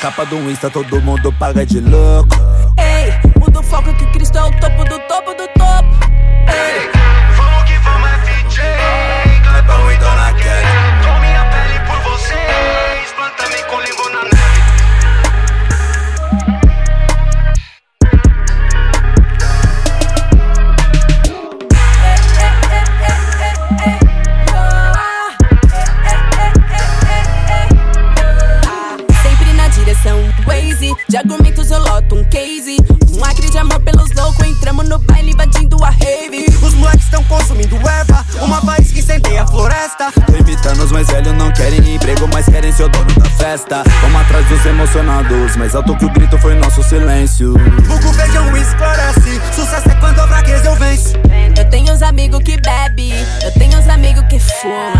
capa do Insta, todo mundo paga de louco. Na direção Waze De argumentos eu loto um case Um acre de amor pelos loucos Entramos no baile invadindo a rave Os moleques estão consumindo erva, uma faísca incendeia a floresta. Tô imitando os mais velhos, não querem emprego, mas querem ser o dono da festa. Vamos atrás dos emocionados, mais alto que o grito foi nosso silêncio. Vulgo vejam esclarece, sucesso é quando a fraqueza eu venço. Eu tenho uns amigos que bebe Eu tenho uns amigos que fuma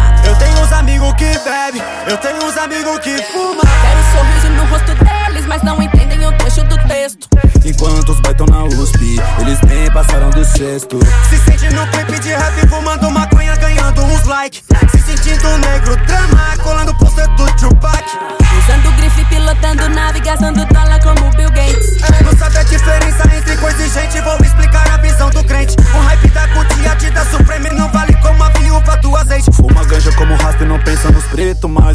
uns amigos que fuma. Quero um sorriso no rosto deles Mas não entendem o trecho do texto Enquanto os baitam na USP, eles nem passaram do sexto. Se sente no clipe de rap, fumando maconha, ganhando uns like. Se sentindo negro, drama, colando pôster do Tupac. Usando grife, pilotando nave Gastando dólar como Bill Gates É, não sabe a diferença entre coisa e gente, vou explicar a visão do crente. O hype da cutia de da Supreme não vale como a viúva do azeite. Fuma ganja como rasta e não pensa nos pretos, mas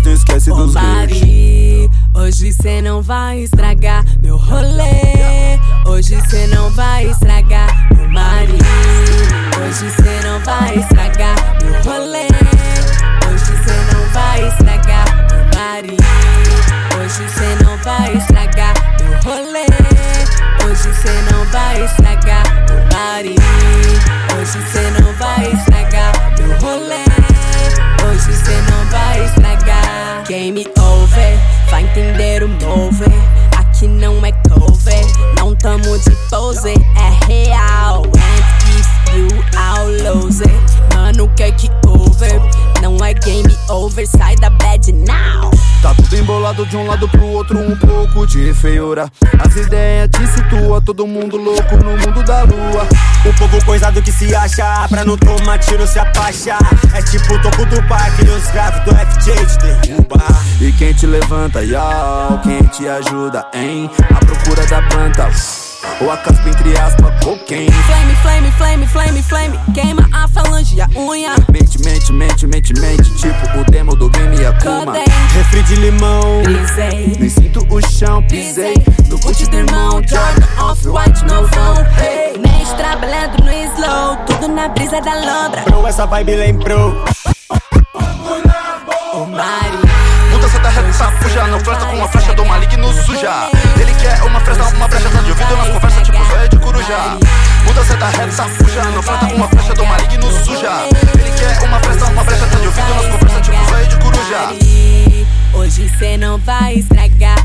esquece dos. Mari, hoje cê não vai estragar meu rolê. Hoje cê não vai estragar meu Mari. Hoje cê não vai estragar meu rolê. Hoje cê não vai estragar meu Mari. Hoje cê não vai estragar meu rolê. Hoje cê não vai estragar meu Mari. Hoje cê não vai estragar Não é cover, não tamo de pose, é real. And if you all lose it, mano, que que over? Não é game over, sai da bad now. Tá tudo embolado de um lado pro outro, um pouco de feiura. As ideias te situa, todo mundo louco no mundo da lua. O povo coisado que se acha, pra não tomar tiro se apaixar. É tipo o topo do parque e os graves do FJ te derruba. E quem te levanta, yau, quem te ajuda, hein? A procura da planta, ou a caspa entre aspas, cocaine. Flame, flame, flame, flame, flame, queima a falange e a unha. Mente, mente, mente, mente, mente, tipo o demo do game Akuma. Codem, Refri de limão. brisei. Nem sinto o chão, pisei No boot do irmão, Jordan Off-White novão na brisa da lombra. Bro, essa vibe lembrou. O Muda santa reta, tá fuja. Não flerta é tipo com uma flecha do maligno suja. Ele quer uma fresa, uma brecha, tá de ouvido nas conversas, tipo zóia de coruja. Muda santa reta, tá fuja. Não flerta com uma flecha do maligno suja. Ele quer uma fresa, uma brecha, tá de ouvido nas conversas, tipo zóia de coruja. Hoje cê não vai estragar.